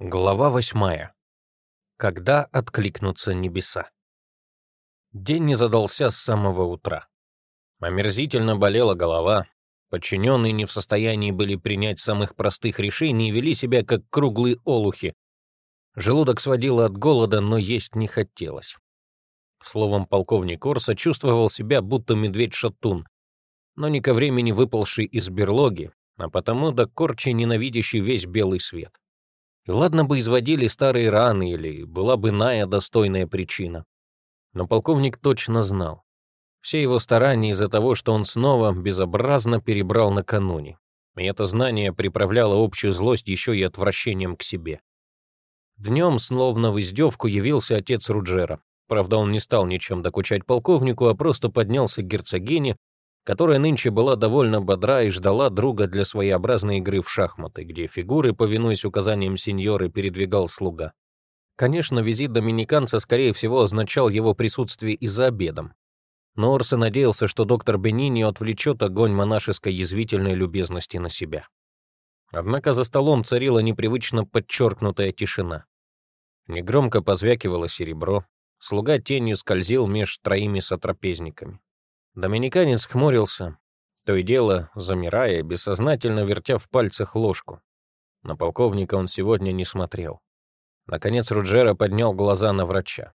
Глава восьмая. Когда откликнутся небеса. День не задался с самого утра. Омерзительно болела голова. Подчиненные не в состоянии были принять самых простых решений и вели себя как круглые олухи. Желудок сводило от голода, но есть не хотелось. Словом, полковник Орса чувствовал себя, будто медведь-шатун, но не ко времени выползший из берлоги, а потому до корчи ненавидящий весь белый свет. Ладно бы изводили старые раны или была бы иная достойная причина. Но полковник точно знал. Все его старания из-за того, что он снова безобразно перебрал накануне. И это знание приправляло общую злость еще и отвращением к себе. Днем, словно в издевку, явился отец Руджера. Правда, он не стал ничем докучать полковнику, а просто поднялся к герцогине которая нынче была довольно бодра и ждала друга для своеобразной игры в шахматы, где фигуры, повинуясь указаниям сеньоры, передвигал слуга. Конечно, визит доминиканца, скорее всего, означал его присутствие и за обедом. Но Орса надеялся, что доктор Бенини отвлечет огонь монашеской язвительной любезности на себя. Однако за столом царила непривычно подчеркнутая тишина. Негромко позвякивало серебро, слуга тенью скользил меж троими сотрапезниками. Доминиканец хмурился, то и дело замирая, бессознательно вертя в пальцах ложку. На полковника он сегодня не смотрел. Наконец Руджера поднял глаза на врача.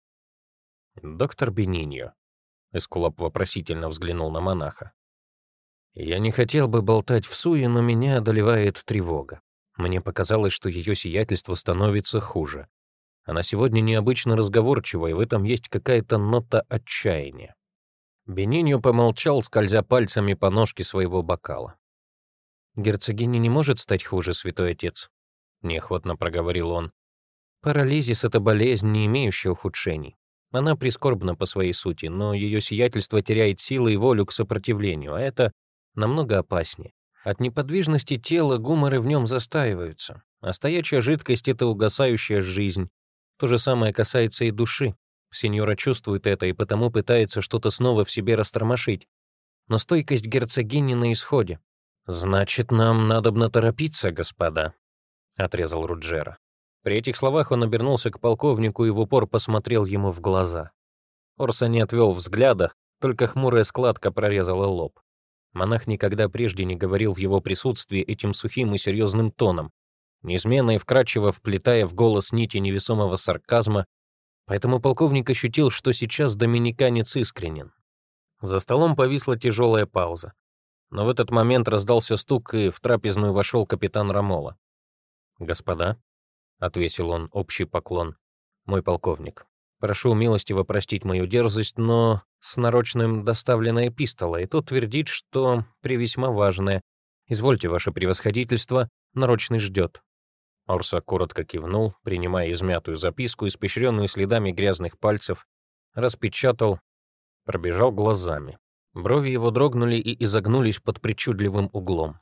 «Доктор Бениньо», — Эскулап вопросительно взглянул на монаха. «Я не хотел бы болтать в суе, но меня одолевает тревога. Мне показалось, что ее сиятельство становится хуже. Она сегодня необычно разговорчива, и в этом есть какая-то нота отчаяния. Бениньо помолчал, скользя пальцами по ножке своего бокала. «Герцогиня не может стать хуже, святой отец», — неохотно проговорил он. «Парализис — это болезнь, не имеющая ухудшений. Она прискорбна по своей сути, но ее сиятельство теряет силы и волю к сопротивлению, а это намного опаснее. От неподвижности тела гуморы в нем застаиваются, а стоячая жидкость — это угасающая жизнь. То же самое касается и души. Сеньора чувствует это и потому пытается что-то снова в себе растормошить. Но стойкость герцогини на исходе. «Значит, нам надобно торопиться, господа», — отрезал Руджера. При этих словах он обернулся к полковнику и в упор посмотрел ему в глаза. Орса не отвел взгляда, только хмурая складка прорезала лоб. Монах никогда прежде не говорил в его присутствии этим сухим и серьезным тоном, неизменно и вкрадчиво вплетая в голос нити невесомого сарказма Поэтому полковник ощутил, что сейчас доминиканец искренен. За столом повисла тяжелая пауза. Но в этот момент раздался стук, и в трапезную вошел капитан Рамола. «Господа», — отвесил он общий поклон, — «мой полковник, прошу милостиво простить мою дерзость, но с нарочным доставлена эпистола, и тут твердит, что превесьма важное. Извольте, ваше превосходительство, нарочный ждет». Орса коротко кивнул, принимая измятую записку, испещренную следами грязных пальцев, распечатал, пробежал глазами. Брови его дрогнули и изогнулись под причудливым углом.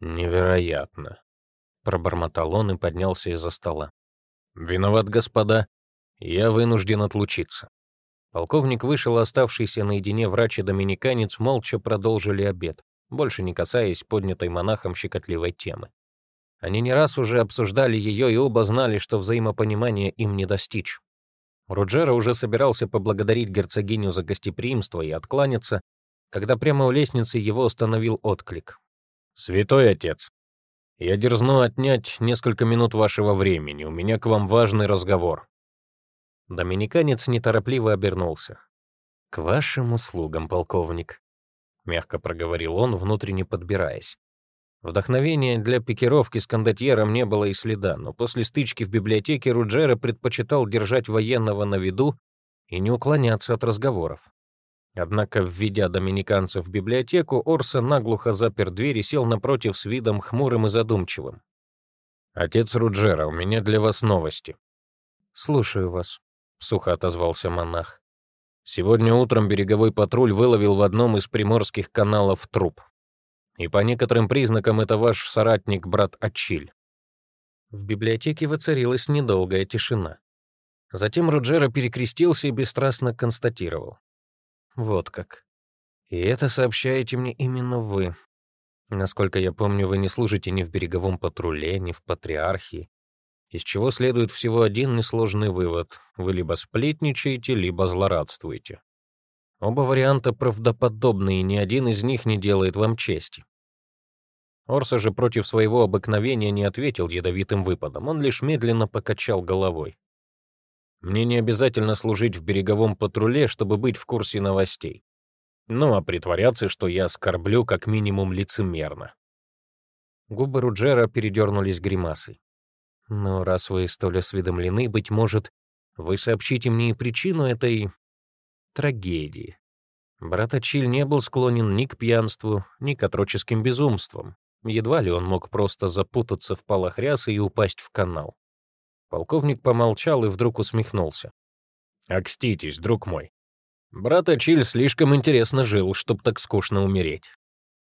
«Невероятно!» — пробормотал он и поднялся из-за стола. «Виноват, господа. Я вынужден отлучиться». Полковник вышел, оставшийся наедине врач и доминиканец молча продолжили обед, больше не касаясь поднятой монахом щекотливой темы. Они не раз уже обсуждали ее и оба знали, что взаимопонимания им не достичь. Руджера уже собирался поблагодарить герцогиню за гостеприимство и откланяться, когда прямо у лестницы его остановил отклик. «Святой отец, я дерзну отнять несколько минут вашего времени, у меня к вам важный разговор». Доминиканец неторопливо обернулся. «К вашим услугам, полковник», — мягко проговорил он, внутренне подбираясь. Вдохновения для пикировки с кондотьером не было и следа, но после стычки в библиотеке Руджера предпочитал держать военного на виду и не уклоняться от разговоров. Однако, введя доминиканцев в библиотеку, Орса наглухо запер дверь и сел напротив с видом хмурым и задумчивым. «Отец Руджера, у меня для вас новости». «Слушаю вас», — сухо отозвался монах. «Сегодня утром береговой патруль выловил в одном из приморских каналов труп. И по некоторым признакам это ваш соратник, брат Ачиль. В библиотеке воцарилась недолгая тишина. Затем Руджера перекрестился и бесстрастно констатировал. «Вот как. И это сообщаете мне именно вы. Насколько я помню, вы не служите ни в береговом патруле, ни в патриархии. из чего следует всего один несложный вывод. Вы либо сплетничаете, либо злорадствуете. Оба варианта правдоподобны, и ни один из них не делает вам чести. Орса же против своего обыкновения не ответил ядовитым выпадом, он лишь медленно покачал головой. Мне не обязательно служить в береговом патруле, чтобы быть в курсе новостей. Ну, а притворяться, что я оскорблю, как минимум лицемерно. Губы Руджера передернулись гримасой. Но раз вы столь осведомлены, быть может, вы сообщите мне и причину этой трагедии. Брат Ачиль не был склонен ни к пьянству, ни к отроческим безумствам. Едва ли он мог просто запутаться в полах рясы и упасть в канал. Полковник помолчал и вдруг усмехнулся. «Окститесь, друг мой. Брат Ачиль слишком интересно жил, чтоб так скучно умереть.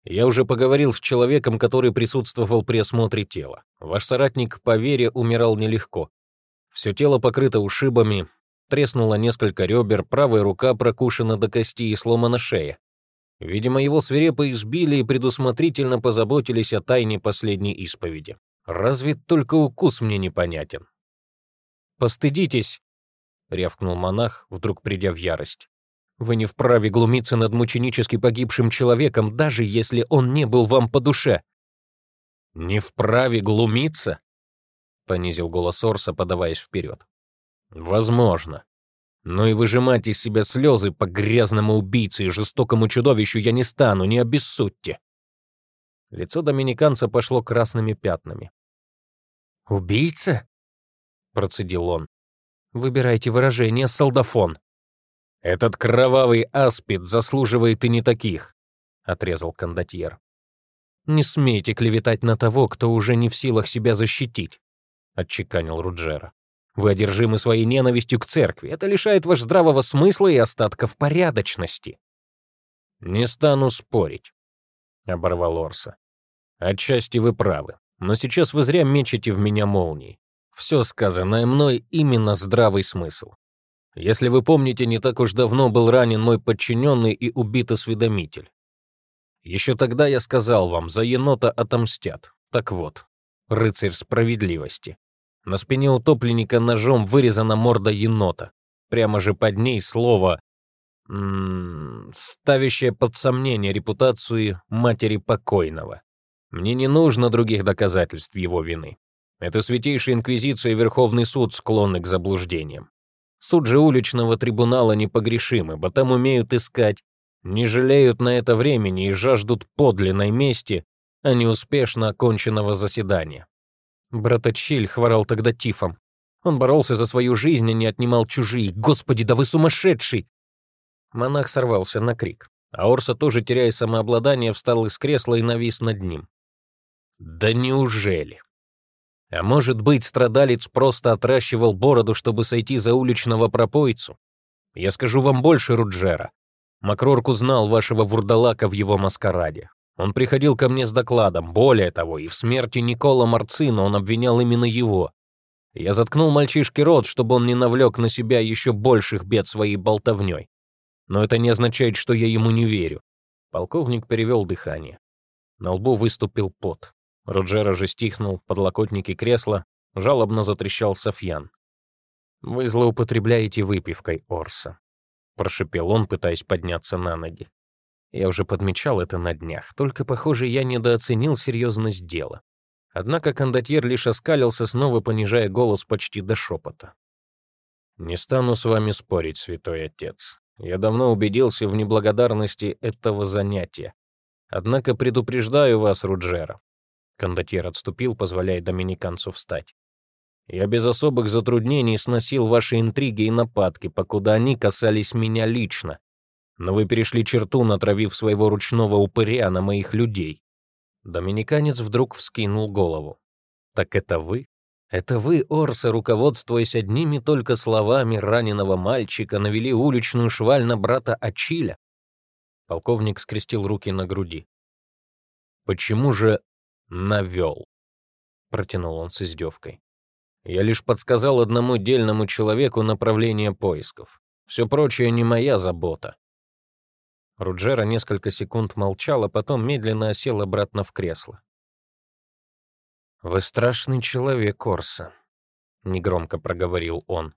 Я уже поговорил с человеком, который присутствовал при осмотре тела. Ваш соратник по вере умирал нелегко. Все тело покрыто ушибами, треснуло несколько ребер, правая рука прокушена до кости и сломана шея. Видимо, его свирепо избили и предусмотрительно позаботились о тайне последней исповеди. Разве только укус мне непонятен. «Постыдитесь!» — рявкнул монах, вдруг придя в ярость. Вы не вправе глумиться над мученически погибшим человеком, даже если он не был вам по душе. Не вправе глумиться? Понизил голос Орса, подаваясь вперед. Возможно. Но и выжимать из себя слезы по грязному убийце и жестокому чудовищу я не стану, не обессудьте. Лицо доминиканца пошло красными пятнами. «Убийца?» — процедил он. «Выбирайте выражение, солдафон». «Этот кровавый аспид заслуживает и не таких», — отрезал кондотьер. «Не смейте клеветать на того, кто уже не в силах себя защитить», — отчеканил Руджера. «Вы одержимы своей ненавистью к церкви. Это лишает ваш здравого смысла и остатков порядочности». «Не стану спорить», — оборвал Орса. «Отчасти вы правы, но сейчас вы зря мечете в меня молнии. Все сказанное мной именно здравый смысл. Если вы помните, не так уж давно был ранен мой подчиненный и убит осведомитель. Еще тогда я сказал вам, за енота отомстят. Так вот, рыцарь справедливости. На спине утопленника ножом вырезана морда енота. Прямо же под ней слово, м -м, ставящее под сомнение репутацию матери покойного. Мне не нужно других доказательств его вины. Это Святейшая Инквизиция и Верховный Суд склонны к заблуждениям. Суд же уличного трибунала непогрешим, ибо там умеют искать, не жалеют на это времени и жаждут подлинной мести, а не успешно оконченного заседания. Браточиль хворал тогда тифом. Он боролся за свою жизнь и не отнимал чужие. «Господи, да вы сумасшедший!» Монах сорвался на крик, а Орса, тоже теряя самообладание, встал из кресла и навис над ним. «Да неужели?» А может быть, страдалец просто отращивал бороду, чтобы сойти за уличного пропойцу? Я скажу вам больше, Руджера. Макрорк узнал вашего вурдалака в его маскараде. Он приходил ко мне с докладом, более того, и в смерти Никола Марцина он обвинял именно его. Я заткнул мальчишке рот, чтобы он не навлек на себя еще больших бед своей болтовней. Но это не означает, что я ему не верю. Полковник перевел дыхание. На лбу выступил пот. Роджера же стихнул подлокотники кресла, жалобно затрещал Софьян. «Вы злоупотребляете выпивкой, Орса», — прошепел он, пытаясь подняться на ноги. Я уже подмечал это на днях, только, похоже, я недооценил серьезность дела. Однако кондотьер лишь оскалился, снова понижая голос почти до шепота. «Не стану с вами спорить, святой отец. Я давно убедился в неблагодарности этого занятия. Однако предупреждаю вас, Руджера, Кондотьер отступил, позволяя доминиканцу встать. «Я без особых затруднений сносил ваши интриги и нападки, покуда они касались меня лично. Но вы перешли черту, натравив своего ручного упыря на моих людей». Доминиканец вдруг вскинул голову. «Так это вы? Это вы, Орса, руководствуясь одними только словами раненого мальчика, навели уличную шваль на брата Ачиля?» Полковник скрестил руки на груди. «Почему же навел», — протянул он с издевкой. «Я лишь подсказал одному дельному человеку направление поисков. Все прочее не моя забота». Руджера несколько секунд молчал, а потом медленно осел обратно в кресло. «Вы страшный человек, Корса. — негромко проговорил он.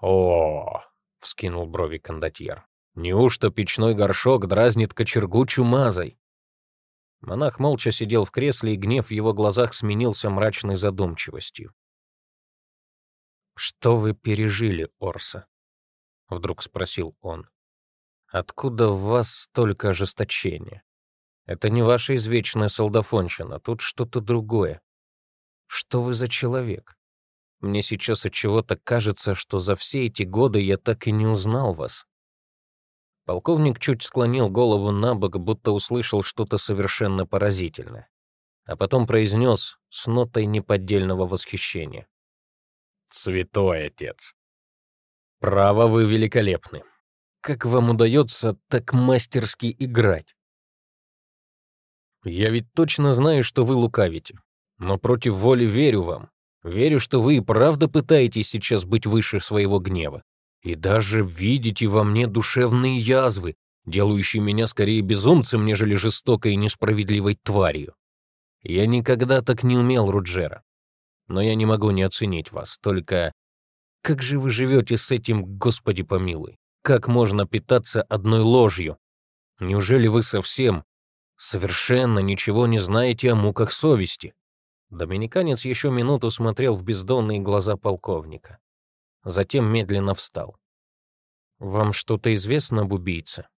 «О!» — вскинул брови кондотьер. «Неужто печной горшок дразнит кочергу чумазой?» Монах молча сидел в кресле, и гнев в его глазах сменился мрачной задумчивостью. «Что вы пережили, Орса?» — вдруг спросил он. «Откуда в вас столько ожесточения? Это не ваша извечная солдафонщина, тут что-то другое. Что вы за человек? Мне сейчас от чего-то кажется, что за все эти годы я так и не узнал вас». Полковник чуть склонил голову на бок, будто услышал что-то совершенно поразительное, а потом произнес с нотой неподдельного восхищения. «Святой отец! Право, вы великолепны. Как вам удается так мастерски играть? Я ведь точно знаю, что вы лукавите, но против воли верю вам. Верю, что вы и правда пытаетесь сейчас быть выше своего гнева и даже видите во мне душевные язвы, делающие меня скорее безумцем, нежели жестокой и несправедливой тварью. Я никогда так не умел, Руджера. Но я не могу не оценить вас, только как же вы живете с этим, Господи помилуй? Как можно питаться одной ложью? Неужели вы совсем, совершенно ничего не знаете о муках совести? Доминиканец еще минуту смотрел в бездонные глаза полковника затем медленно встал. «Вам что-то известно об убийце?»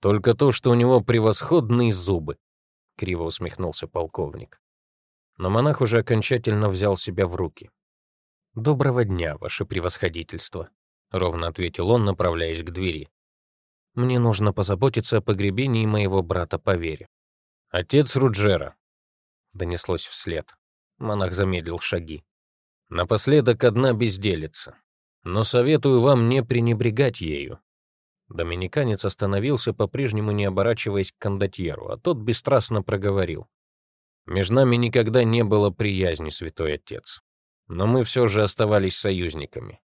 «Только то, что у него превосходные зубы», — криво усмехнулся полковник. Но монах уже окончательно взял себя в руки. «Доброго дня, ваше превосходительство», — ровно ответил он, направляясь к двери. «Мне нужно позаботиться о погребении моего брата по вере». «Отец Руджера», — донеслось вслед. Монах замедлил шаги. «Напоследок одна безделица но советую вам не пренебрегать ею». Доминиканец остановился, по-прежнему не оборачиваясь к кондотьеру, а тот бесстрастно проговорил. «Между нами никогда не было приязни, святой отец, но мы все же оставались союзниками.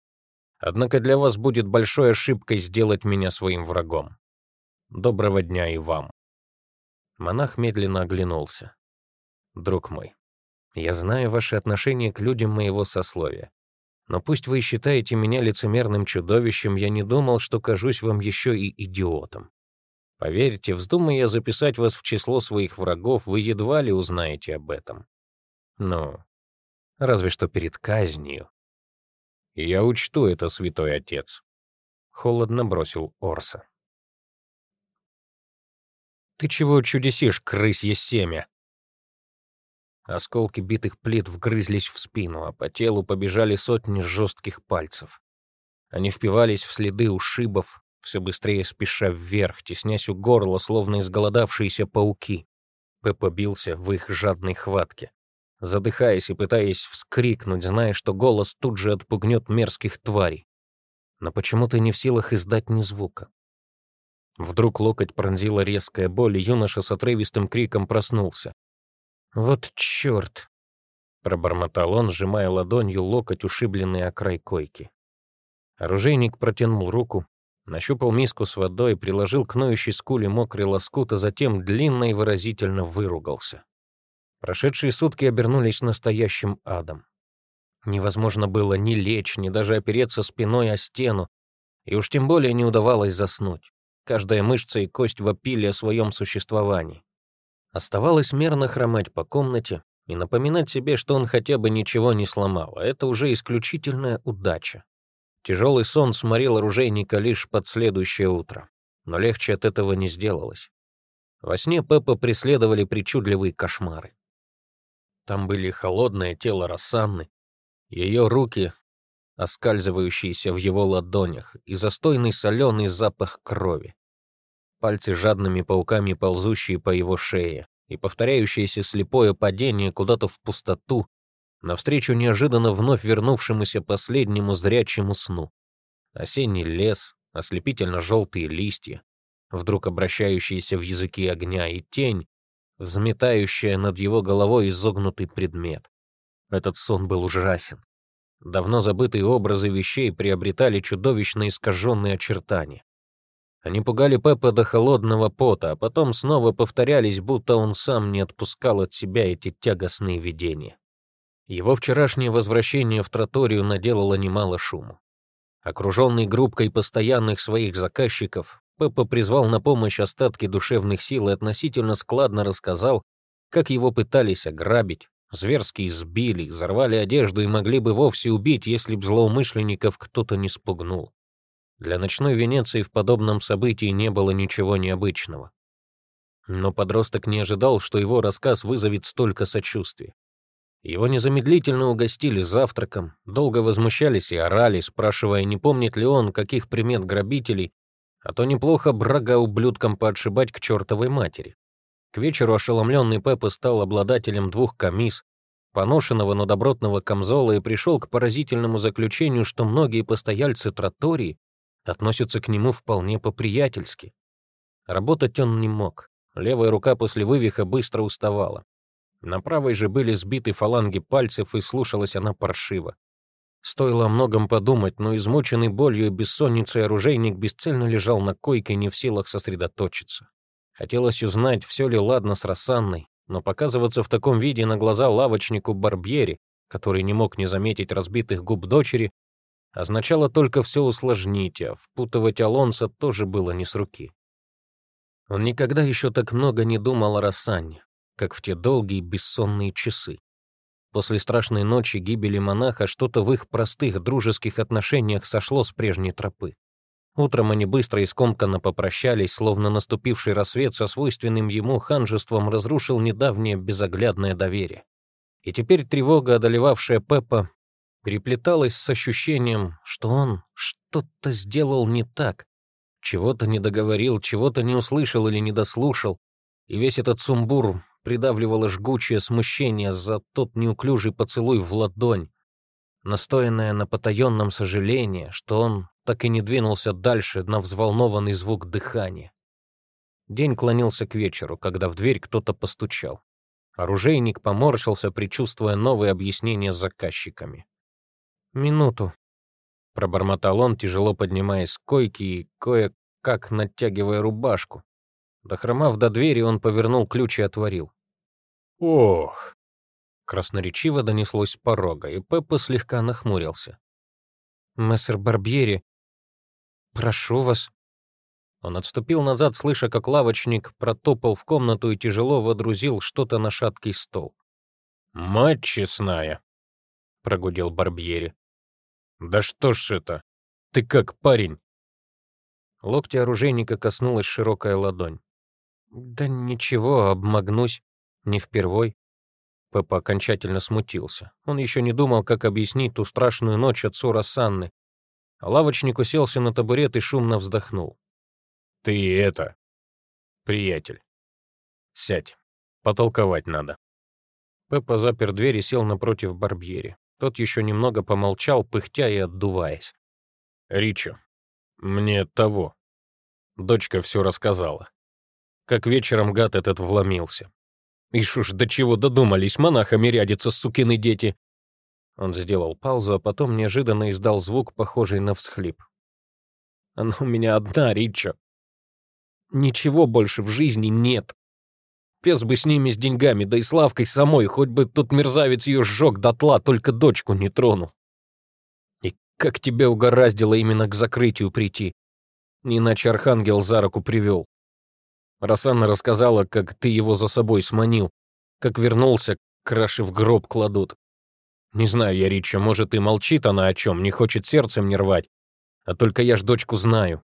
Однако для вас будет большой ошибкой сделать меня своим врагом. Доброго дня и вам». Монах медленно оглянулся. «Друг мой, я знаю ваши отношения к людям моего сословия. Но пусть вы считаете меня лицемерным чудовищем, я не думал, что кажусь вам еще и идиотом. Поверьте, вздумая я записать вас в число своих врагов, вы едва ли узнаете об этом. Ну, разве что перед казнью. Я учту это, святой отец. Холодно бросил Орса. Ты чего чудесишь, крысье семя? Осколки битых плит вгрызлись в спину, а по телу побежали сотни жестких пальцев. Они впивались в следы ушибов, все быстрее спеша вверх, теснясь у горла, словно изголодавшиеся пауки. Пеппа бился в их жадной хватке, задыхаясь и пытаясь вскрикнуть, зная, что голос тут же отпугнет мерзких тварей. Но почему-то не в силах издать ни звука. Вдруг локоть пронзила резкая боль, и юноша с отрывистым криком проснулся. «Вот черт!» — пробормотал он, сжимая ладонью локоть, ушибленный о край койки. Оружейник протянул руку, нащупал миску с водой, приложил к ноющей скуле мокрый лоскут, а затем длинно и выразительно выругался. Прошедшие сутки обернулись настоящим адом. Невозможно было ни лечь, ни даже опереться спиной о стену, и уж тем более не удавалось заснуть. Каждая мышца и кость вопили о своем существовании. Оставалось мерно хромать по комнате и напоминать себе, что он хотя бы ничего не сломал, а это уже исключительная удача. Тяжелый сон сморил оружейника лишь под следующее утро, но легче от этого не сделалось. Во сне Пеппа преследовали причудливые кошмары. Там были холодное тело Рассанны, ее руки, оскальзывающиеся в его ладонях, и застойный соленый запах крови пальцы жадными пауками ползущие по его шее, и повторяющееся слепое падение куда-то в пустоту, навстречу неожиданно вновь вернувшемуся последнему зрячему сну. Осенний лес, ослепительно-желтые листья, вдруг обращающиеся в языки огня, и тень, взметающая над его головой изогнутый предмет. Этот сон был ужасен. Давно забытые образы вещей приобретали чудовищно искаженные очертания. Они пугали Пеппа до холодного пота, а потом снова повторялись, будто он сам не отпускал от себя эти тягостные видения. Его вчерашнее возвращение в троторию наделало немало шуму. Окруженный группкой постоянных своих заказчиков, Пеппа призвал на помощь остатки душевных сил и относительно складно рассказал, как его пытались ограбить, зверски избили, взорвали одежду и могли бы вовсе убить, если б злоумышленников кто-то не спугнул. Для ночной Венеции в подобном событии не было ничего необычного. Но подросток не ожидал, что его рассказ вызовет столько сочувствия. Его незамедлительно угостили завтраком, долго возмущались и орали, спрашивая, не помнит ли он, каких примет грабителей, а то неплохо брага ублюдкам поотшибать к чертовой матери. К вечеру ошеломленный Пеппа стал обладателем двух камис, поношенного, но добротного камзола и пришел к поразительному заключению, что многие постояльцы тротории относятся к нему вполне по-приятельски. Работать он не мог. Левая рука после вывиха быстро уставала. На правой же были сбиты фаланги пальцев, и слушалась она паршиво. Стоило о многом подумать, но измученный болью и бессонницей оружейник бесцельно лежал на койке, не в силах сосредоточиться. Хотелось узнать, все ли ладно с Рассанной, но показываться в таком виде на глаза лавочнику Барбьери, который не мог не заметить разбитых губ дочери, означало только все усложнить, а впутывать Алонса тоже было не с руки. Он никогда еще так много не думал о Рассанне как в те долгие бессонные часы. После страшной ночи гибели монаха что-то в их простых дружеских отношениях сошло с прежней тропы. Утром они быстро и скомканно попрощались, словно наступивший рассвет со свойственным ему ханжеством разрушил недавнее безоглядное доверие. И теперь тревога, одолевавшая Пеппа, переплеталась с ощущением, что он что-то сделал не так, чего-то не договорил, чего-то не услышал или не дослушал, и весь этот сумбур придавливало жгучее смущение за тот неуклюжий поцелуй в ладонь, настоянное на потаенном сожалении, что он так и не двинулся дальше на взволнованный звук дыхания. День клонился к вечеру, когда в дверь кто-то постучал. Оружейник поморщился, предчувствуя новые объяснения с заказчиками. «Минуту», — пробормотал он, тяжело поднимаясь с койки и кое-как натягивая рубашку. Дохромав до двери, он повернул ключ и отворил. «Ох!» Красноречиво донеслось с порога, и Пеппа слегка нахмурился. «Мессер Барбьери, прошу вас». Он отступил назад, слыша, как лавочник протопал в комнату и тяжело водрузил что-то на шаткий стол. «Мать честная!» — прогудел Барбьери. «Да что ж это? Ты как парень?» Локти оружейника коснулась широкая ладонь. «Да ничего, обмогнусь. Не впервой. Пеппа окончательно смутился. Он еще не думал, как объяснить ту страшную ночь отцу Рассанны. А лавочник уселся на табурет и шумно вздохнул. «Ты это... приятель. Сядь. Потолковать надо». Пеппа запер дверь и сел напротив Барбьери. Тот еще немного помолчал, пыхтя и отдуваясь. «Ричо, мне того». Дочка все рассказала. Как вечером гад этот вломился. Ишь уж, до чего додумались монахами рядиться, сукины дети!» Он сделал паузу, а потом неожиданно издал звук, похожий на всхлип. «Она у меня одна, Ричо. Ничего больше в жизни нет. Пес бы с ними, с деньгами, да и Славкой самой, хоть бы тут мерзавец ее сжег дотла, только дочку не тронул. И как тебя угораздило именно к закрытию прийти? Иначе Архангел за руку привел. Рассанна рассказала, как ты его за собой сманил, как вернулся, краши в гроб кладут. Не знаю я, Рича, может, и молчит она о чем, не хочет сердцем не рвать. А только я ж дочку знаю.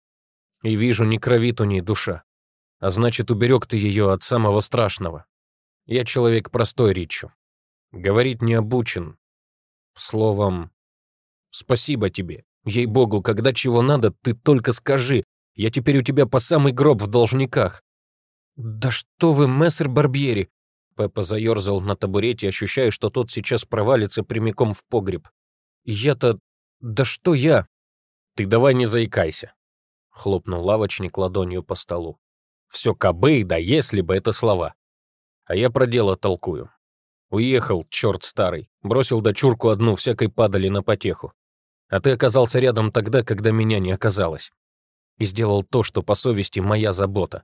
И вижу, не кровит у ней душа. А значит, уберег ты ее от самого страшного. Я человек простой, Ричу. Говорить не обучен. Словом, спасибо тебе. Ей-богу, когда чего надо, ты только скажи. Я теперь у тебя по самый гроб в должниках. «Да что вы, мессер Барбьери!» Пеппа заерзал на табурете, ощущая, что тот сейчас провалится прямиком в погреб. «Я-то... Да что я?» «Ты давай не заикайся», — хлопнул лавочник ладонью по столу. «Все кобы, да если бы это слова. А я про дело толкую. Уехал, черт старый, бросил дочурку одну всякой падали на потеху. А ты оказался рядом тогда, когда меня не оказалось. И сделал то, что по совести моя забота.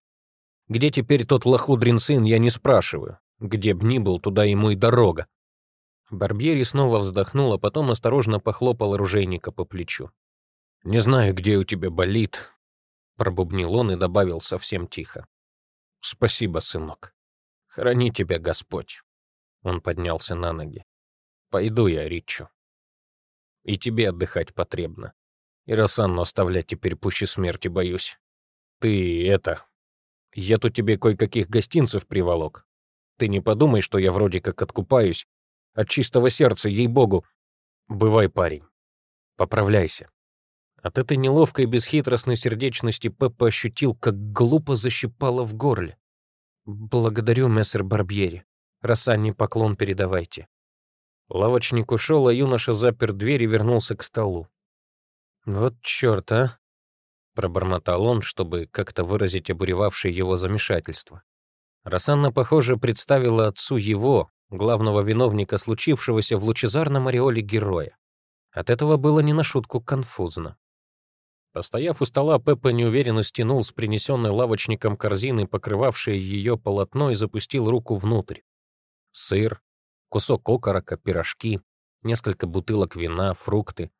Где теперь тот лохудрин сын, я не спрашиваю. Где б ни был, туда ему и дорога. Барбьери снова вздохнул, а потом осторожно похлопал оружейника по плечу. «Не знаю, где у тебя болит», — пробубнил он и добавил совсем тихо. «Спасибо, сынок. Храни тебя Господь». Он поднялся на ноги. «Пойду я, Ричу. И тебе отдыхать потребно. И Рассанну оставлять теперь пуще смерти боюсь. Ты это... Я тут тебе кое-каких гостинцев приволок. Ты не подумай, что я вроде как откупаюсь. От чистого сердца, ей-богу. Бывай, парень. Поправляйся. От этой неловкой бесхитростной сердечности Пеппа ощутил, как глупо защипало в горле. «Благодарю, мессер Барбьери. Рассанне поклон передавайте». Лавочник ушел, а юноша запер дверь и вернулся к столу. «Вот черт, а!» — пробормотал он, чтобы как-то выразить обуревавшее его замешательство. Рассанна, похоже, представила отцу его, главного виновника случившегося в лучезарном ореоле героя. От этого было не на шутку конфузно. Постояв у стола, Пеппа неуверенно стянул с принесенной лавочником корзины, покрывавшей ее полотно, и запустил руку внутрь. Сыр, кусок окорока, пирожки, несколько бутылок вина, фрукты.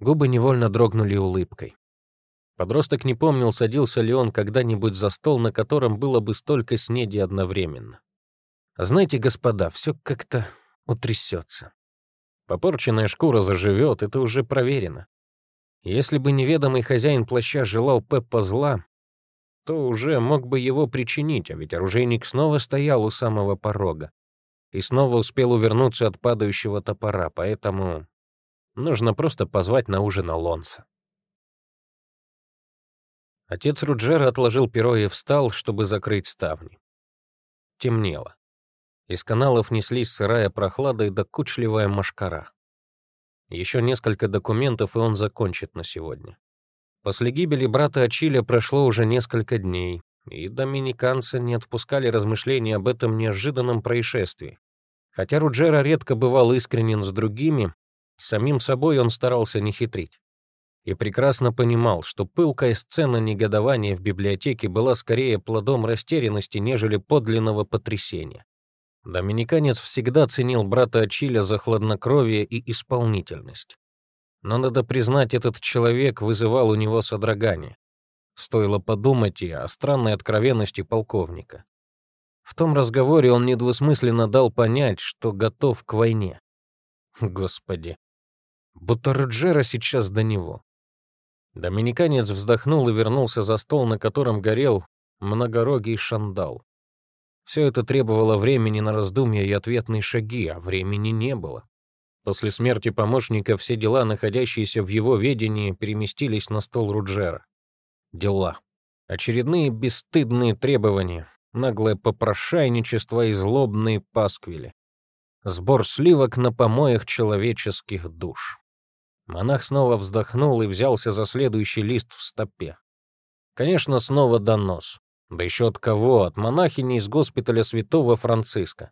Губы невольно дрогнули улыбкой. Подросток не помнил, садился ли он когда-нибудь за стол, на котором было бы столько снеди одновременно. Знаете, господа, все как-то утрясется. Попорченная шкура заживет, это уже проверено. Если бы неведомый хозяин плаща желал Пеппа зла, то уже мог бы его причинить, а ведь оружейник снова стоял у самого порога и снова успел увернуться от падающего топора, поэтому нужно просто позвать на ужин Алонса. Отец Руджера отложил перо и встал, чтобы закрыть ставни. Темнело. Из каналов неслись сырая прохлада и докучливая машкара. Еще несколько документов, и он закончит на сегодня. После гибели брата Ачиля прошло уже несколько дней, и доминиканцы не отпускали размышления об этом неожиданном происшествии. Хотя Руджера редко бывал искренен с другими, самим собой он старался не хитрить. И прекрасно понимал, что пылкая сцена негодования в библиотеке была скорее плодом растерянности, нежели подлинного потрясения. Доминиканец всегда ценил брата Ачиля за хладнокровие и исполнительность. Но, надо признать, этот человек вызывал у него содрогание. Стоило подумать и о странной откровенности полковника. В том разговоре он недвусмысленно дал понять, что готов к войне. Господи, будто Роджера сейчас до него. Доминиканец вздохнул и вернулся за стол, на котором горел многорогий шандал. Все это требовало времени на раздумья и ответные шаги, а времени не было. После смерти помощника все дела, находящиеся в его ведении, переместились на стол Руджера. Дела. Очередные бесстыдные требования, наглое попрошайничество и злобные пасквили. Сбор сливок на помоях человеческих душ. Монах снова вздохнул и взялся за следующий лист в стопе. Конечно, снова донос. Да еще от кого? От монахини из госпиталя святого Франциска.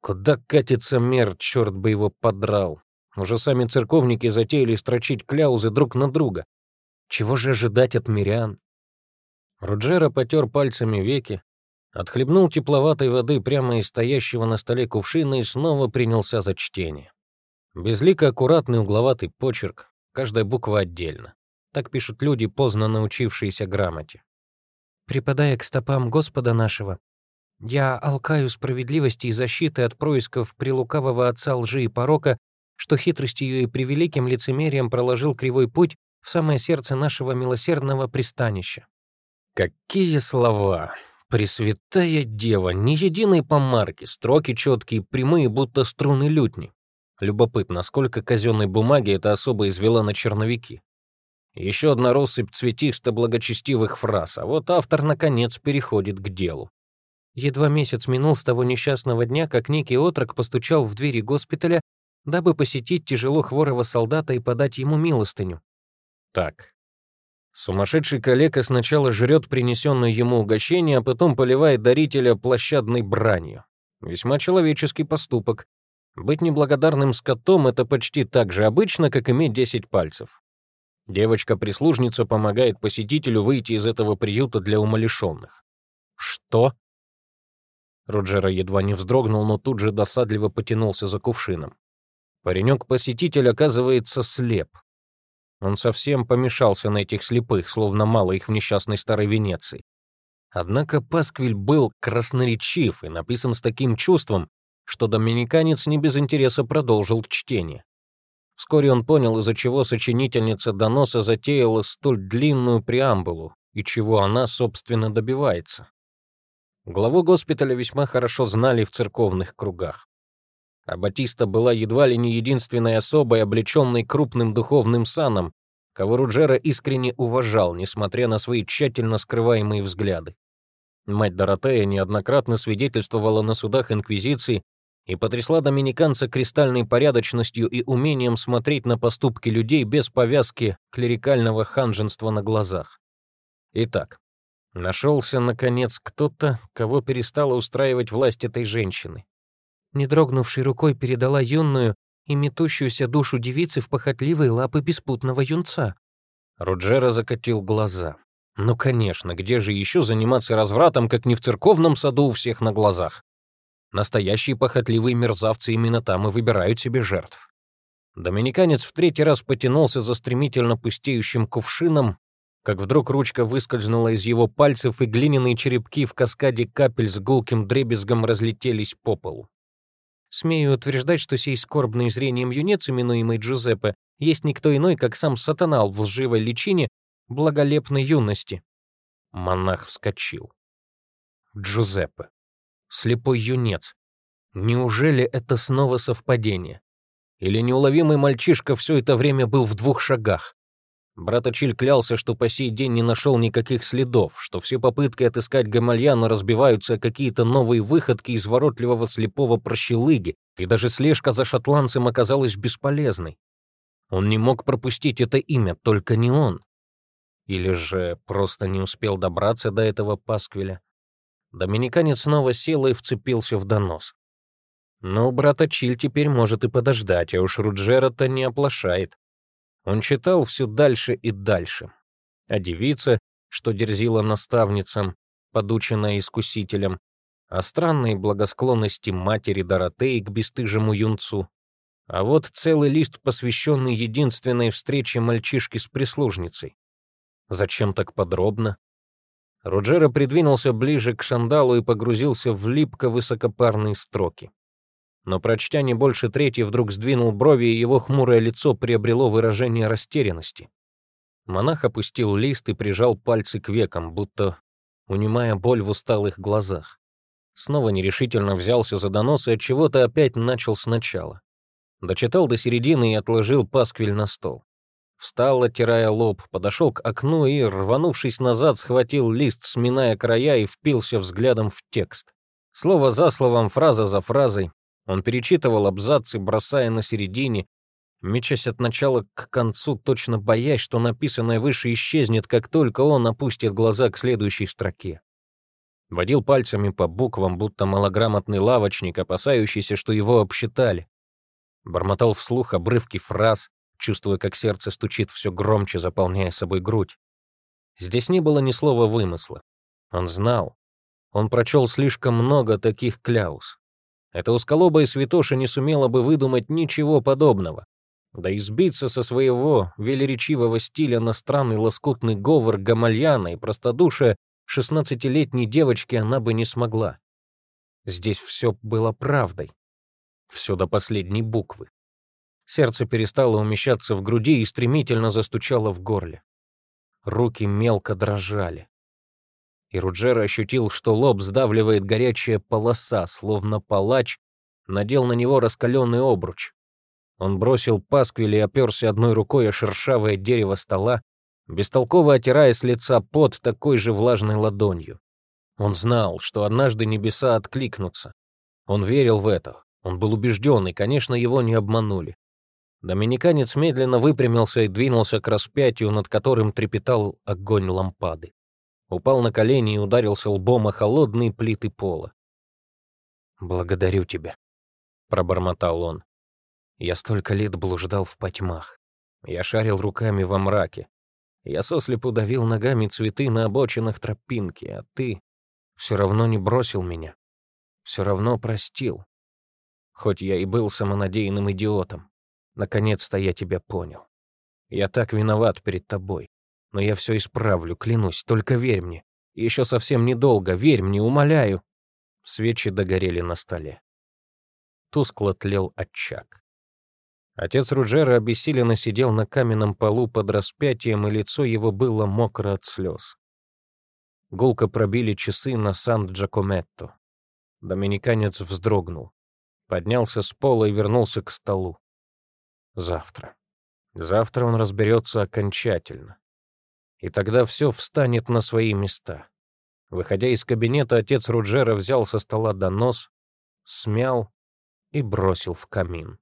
Куда катится мир, черт бы его подрал. Уже сами церковники затеяли строчить кляузы друг на друга. Чего же ожидать от мирян? Руджера потер пальцами веки, отхлебнул тепловатой воды прямо из стоящего на столе кувшина и снова принялся за чтение. Безлико аккуратный угловатый почерк, каждая буква отдельно. Так пишут люди, поздно научившиеся грамоте припадая к стопам Господа нашего, я алкаю справедливости и защиты от происков прилукавого отца лжи и порока, что хитростью и превеликим лицемерием проложил кривой путь в самое сердце нашего милосердного пристанища. Какие слова! Пресвятая Дева, ни единой помарки, строки четкие, прямые, будто струны лютни. Любопытно, сколько казенной бумаги эта особа извела на черновики. Еще одна россыпь цветисто-благочестивых фраз, а вот автор, наконец, переходит к делу. Едва месяц минул с того несчастного дня, как некий отрок постучал в двери госпиталя, дабы посетить тяжело хворого солдата и подать ему милостыню. Так. Сумасшедший калека сначала жрет принесенное ему угощение, а потом поливает дарителя площадной бранью. Весьма человеческий поступок. Быть неблагодарным скотом — это почти так же обычно, как иметь десять пальцев. Девочка-прислужница помогает посетителю выйти из этого приюта для умалишенных. Что? Роджера едва не вздрогнул, но тут же досадливо потянулся за кувшином. Паренек-посетитель, оказывается, слеп. Он совсем помешался на этих слепых, словно мало их в несчастной старой Венеции. Однако Пасквиль был красноречив и написан с таким чувством, что доминиканец не без интереса продолжил чтение. Вскоре он понял, из-за чего сочинительница доноса затеяла столь длинную преамбулу и чего она, собственно, добивается. Главу госпиталя весьма хорошо знали в церковных кругах. А Батиста была едва ли не единственной особой, облеченной крупным духовным саном, кого Руджера искренне уважал, несмотря на свои тщательно скрываемые взгляды. Мать Доротея неоднократно свидетельствовала на судах Инквизиции и потрясла доминиканца кристальной порядочностью и умением смотреть на поступки людей без повязки клерикального ханженства на глазах. Итак, нашелся, наконец, кто-то, кого перестала устраивать власть этой женщины. Не дрогнувшей рукой передала юную и метущуюся душу девицы в похотливые лапы беспутного юнца. Руджера закатил глаза. Ну, конечно, где же еще заниматься развратом, как не в церковном саду у всех на глазах? Настоящие похотливые мерзавцы именно там и выбирают себе жертв. Доминиканец в третий раз потянулся за стремительно пустеющим кувшином, как вдруг ручка выскользнула из его пальцев, и глиняные черепки в каскаде капель с гулким дребезгом разлетелись по полу. Смею утверждать, что сей скорбный зрением юнец, именуемый Джузеппе, есть никто иной, как сам сатана в лживой личине благолепной юности. Монах вскочил. Джузеппе. Слепой юнец. Неужели это снова совпадение? Или неуловимый мальчишка все это время был в двух шагах? Брат Ачиль клялся, что по сей день не нашел никаких следов, что все попытки отыскать Гамальяна разбиваются какие-то новые выходки изворотливого слепого прощелыги, и даже слежка за шотландцем оказалась бесполезной. Он не мог пропустить это имя, только не он. Или же просто не успел добраться до этого пасквиля. Доминиканец снова сел и вцепился в донос. Но брат Ачиль теперь может и подождать, а уж Руджера-то не оплошает. Он читал все дальше и дальше. А девица, что дерзила наставницам, подученная искусителем, о странной благосклонности матери Доротеи к бесстыжему юнцу. А вот целый лист, посвященный единственной встрече мальчишки с прислужницей. Зачем так подробно? Роджера придвинулся ближе к шандалу и погрузился в липко высокопарные строки но, прочтя не больше трети, вдруг сдвинул брови, и его хмурое лицо приобрело выражение растерянности. Монах опустил лист и прижал пальцы к векам, будто унимая боль в усталых глазах. Снова нерешительно взялся за донос и от чего-то опять начал сначала. Дочитал до середины и отложил пасквиль на стол. Встал, оттирая лоб, подошел к окну и, рванувшись назад, схватил лист, сминая края и впился взглядом в текст. Слово за словом, фраза за фразой, он перечитывал абзацы, бросая на середине, мечась от начала к концу, точно боясь, что написанное выше исчезнет, как только он опустит глаза к следующей строке. Водил пальцами по буквам, будто малограмотный лавочник, опасающийся, что его обсчитали. Бормотал вслух обрывки фраз, чувствуя, как сердце стучит все громче, заполняя собой грудь. Здесь не было ни слова вымысла. Он знал. Он прочел слишком много таких кляус. Эта узколобая святоша не сумела бы выдумать ничего подобного. Да и сбиться со своего велеречивого стиля на странный лоскутный говор Гамальяна и простодушие шестнадцатилетней девочки она бы не смогла. Здесь все было правдой. Все до последней буквы. Сердце перестало умещаться в груди и стремительно застучало в горле. Руки мелко дрожали и Руджера ощутил, что лоб сдавливает горячая полоса, словно палач надел на него раскаленный обруч. Он бросил пасквиль и оперся одной рукой о шершавое дерево стола, бестолково отирая с лица пот такой же влажной ладонью. Он знал, что однажды небеса откликнутся. Он верил в это. Он был убежден, и, конечно, его не обманули. Доминиканец медленно выпрямился и двинулся к распятию, над которым трепетал огонь лампады упал на колени и ударился лбом о холодные плиты пола. «Благодарю тебя», — пробормотал он. «Я столько лет блуждал в потьмах. Я шарил руками во мраке. Я сослепу давил ногами цветы на обочинах тропинки, а ты все равно не бросил меня. все равно простил. Хоть я и был самонадеянным идиотом, наконец-то я тебя понял. Я так виноват перед тобой. Но я все исправлю, клянусь, только верь мне. Еще совсем недолго, верь мне, умоляю. Свечи догорели на столе. Тускло тлел очаг. Отец Руджера обессиленно сидел на каменном полу под распятием, и лицо его было мокро от слез. Гулко пробили часы на Сан-Джакометто. Доминиканец вздрогнул, поднялся с пола и вернулся к столу. Завтра. Завтра он разберется окончательно. И тогда все встанет на свои места. Выходя из кабинета, отец Руджера взял со стола донос, смял и бросил в камин.